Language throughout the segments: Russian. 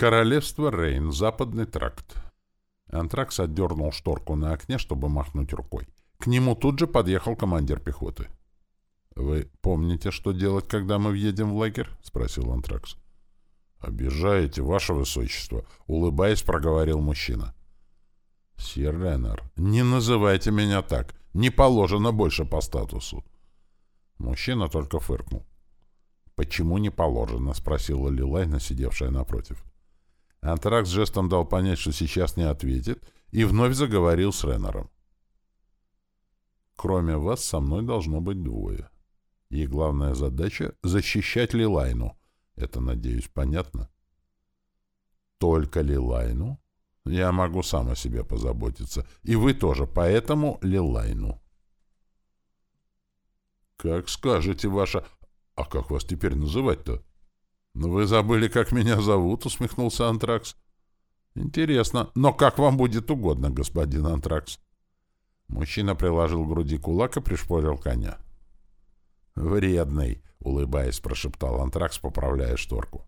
Королевство Рейн, западный тракт. Антракс отдернул шторку на окне, чтобы махнуть рукой. К нему тут же подъехал командир пехоты. «Вы помните, что делать, когда мы въедем в лагерь?» — спросил Антракс. «Обижаете, ваше высочество», — улыбаясь, проговорил мужчина. «Сир Реннер, не называйте меня так. Не положено больше по статусу». Мужчина только фыркнул. «Почему не положено?» — спросила Лилайна, сидевшая напротив. Антракс жестом дал понять, что сейчас не ответит, и вновь заговорил с Реннером. «Кроме вас, со мной должно быть двое. И главная задача — защищать Лилайну. Это, надеюсь, понятно?» «Только Лилайну?» «Я могу сам о себе позаботиться. И вы тоже, поэтому Лилайну». «Как скажете, ваша... А как вас теперь называть-то?» «Ну, вы забыли, как меня зовут?» — усмехнулся Антракс. «Интересно. Но как вам будет угодно, господин Антракс?» Мужчина приложил к груди кулак и пришпорил коня. «Вредный!» — улыбаясь, прошептал Антракс, поправляя шторку.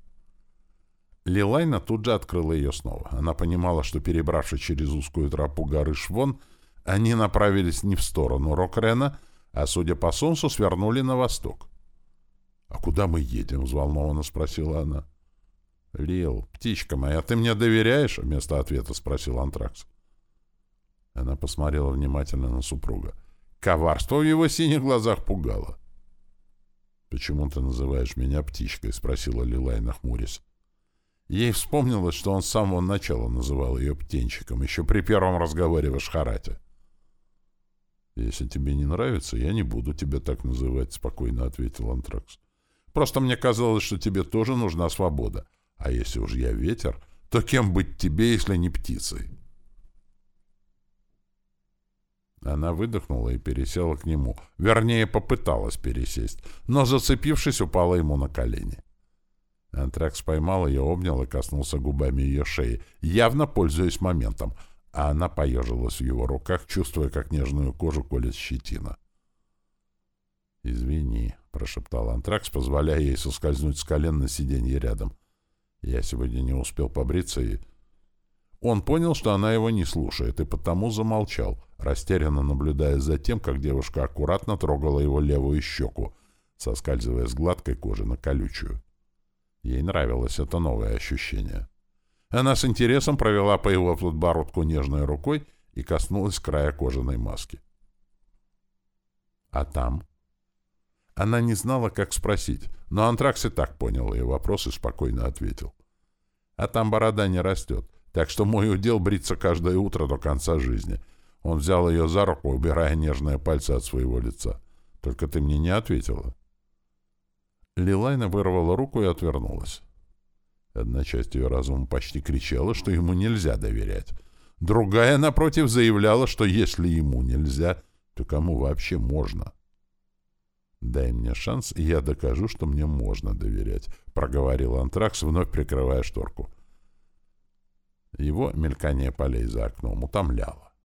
Лилайна тут же открыла ее снова. Она понимала, что, перебравшись через узкую тропу горы Швон, они направились не в сторону Рокрена, а, судя по солнцу, свернули на восток. «А куда мы едем?» — взволнованно спросила она. «Лил, птичка моя, ты мне доверяешь?» — вместо ответа спросил Антракс. Она посмотрела внимательно на супруга. Коварство в его синих глазах пугало. «Почему ты называешь меня птичкой?» — спросила Лилай, нахмурясь. Ей вспомнилось, что он с самого начала называл ее птенчиком, еще при первом разговоре в Ашхарате. «Если тебе не нравится, я не буду тебя так называть», — спокойно ответил Антракс. Просто мне казалось, что тебе тоже нужна свобода. А если уж я ветер, то кем быть тебе, если не птицей? Она выдохнула и пересела к нему. Вернее, попыталась пересесть, но, зацепившись, упала ему на колени. Антракс поймал ее, обнял и коснулся губами ее шеи, явно пользуясь моментом, а она поежилась в его руках, чувствуя, как нежную кожу колет щетина. «Извини», — прошептал Антракс, позволяя ей соскользнуть с колен на сиденье рядом. «Я сегодня не успел побриться и...» Он понял, что она его не слушает, и потому замолчал, растерянно наблюдая за тем, как девушка аккуратно трогала его левую щеку, соскальзывая с гладкой кожи на колючую. Ей нравилось это новое ощущение. Она с интересом провела по его подбородку нежной рукой и коснулась края кожаной маски. «А там?» Она не знала, как спросить, но Антракс и так понял ее вопрос и спокойно ответил. «А там борода не растет, так что мой удел бриться каждое утро до конца жизни». Он взял ее за руку, убирая нежные пальцы от своего лица. «Только ты мне не ответила». Лилайна вырвала руку и отвернулась. Одна часть ее разума почти кричала, что ему нельзя доверять. Другая, напротив, заявляла, что если ему нельзя, то кому вообще можно? — «Дай мне шанс, и я докажу, что мне можно доверять», — проговорил Антракс, вновь прикрывая шторку. Его мелькание полей за окном утомляло.